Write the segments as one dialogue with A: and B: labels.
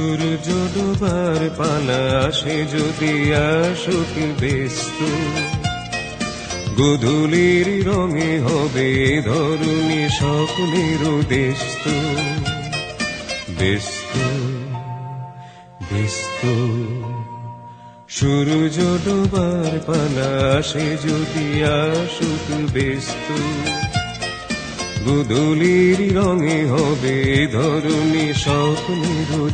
A: সূর্য ডোবার পালা আসে যদি আসুক ব্যস্ত। গোধূলির রঙে হবে ধরুনি স্বপ্নের দেস্ত ব্যস্ত ব্যস্ত। সূর্য ডোবার পালা আসে যদি আসুক ব্যস্ত। গুদুলির রঙে হবে ধরুনি স্বপ্নের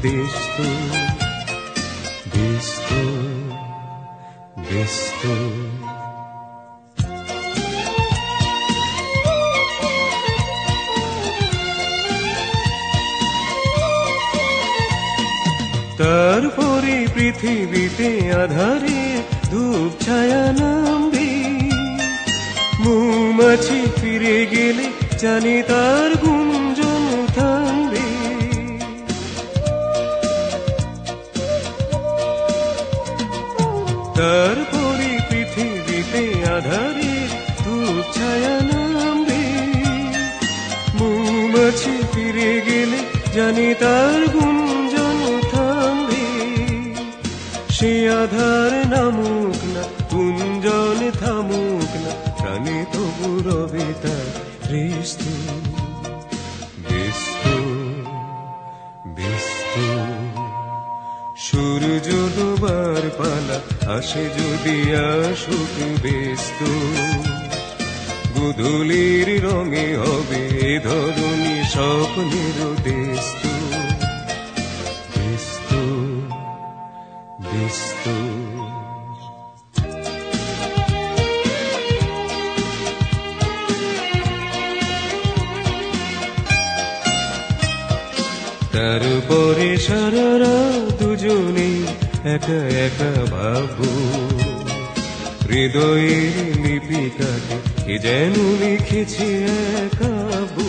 A: ব্যস্ত। তারপরে পৃথিবীতে আধারে ধূপ ছায়া নামবে। জানি তার গুঞ্জন থামবে তারপরে পৃথিবীতে আধারে ধূপ ছায়া নামবে। মৌমাছি ফিরে গেলে জানি তার গুঞ্জন থামবে সে আধার নামুক না, গুঞ্জন থামুক না, প্রাণে তবু রবে তার হৃস্ত ব্যস্ত ব্যস্ত সূর্য ডোবার পালা, আসে যদি আসুক ব্যস্ত গুদুলির রঙে হবে ধরুনি স্বপ্নের দেস্ত। ব্যস্ত ব্যস্ত তারপরে সারারা দুজনে একা একা ভাবো হৃদয়ের লিপিকাতে কে যেন লিখেছে একাবো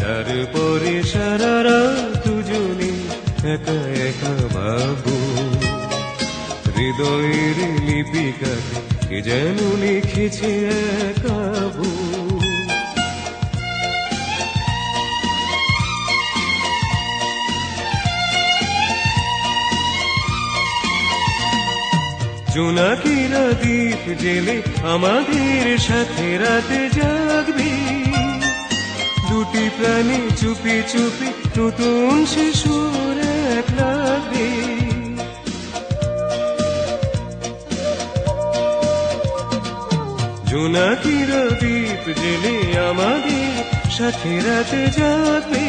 A: তারপরে সারারা দুজনে একা একা ভাবো হৃদয়ের লিপিকাতে কে যেন লিখেছে একাবো জোনাকিরা দ্বীপ জেলে আমাদের সাথে রাতে জাগবে। দুটি প্রাণী চুপি চুপি নতুন শিশুর এক লাগবে। জোনাকিরা দ্বীপ জেলে আমাদের সাথে রাতে জাগবে।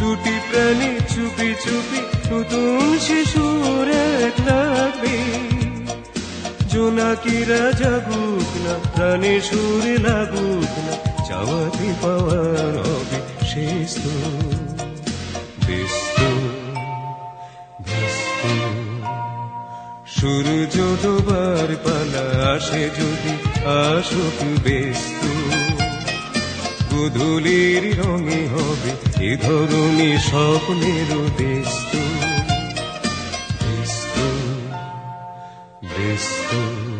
A: দুটি প্রাণী চুপি চুপি নতুন শিশুর এক লাগবে। জোনাকিরা জাগুক না প্রাণে সুর লাগুক না চাওয়াতে পাওয়ার হবে শেষ তো সূর্য ডোবার পালা আসে যদি আসুক ব্যস্ত গুধুলির রঙে হবে এ ব্যস্ত ব্যস্ত